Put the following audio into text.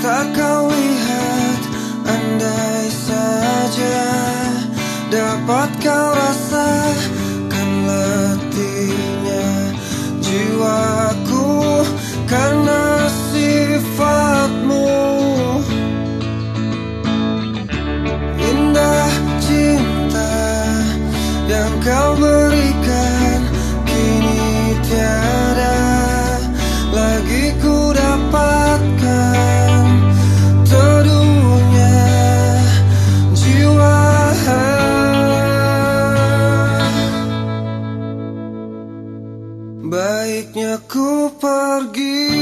tak kau lihat Andai saja dapat kau Forgive.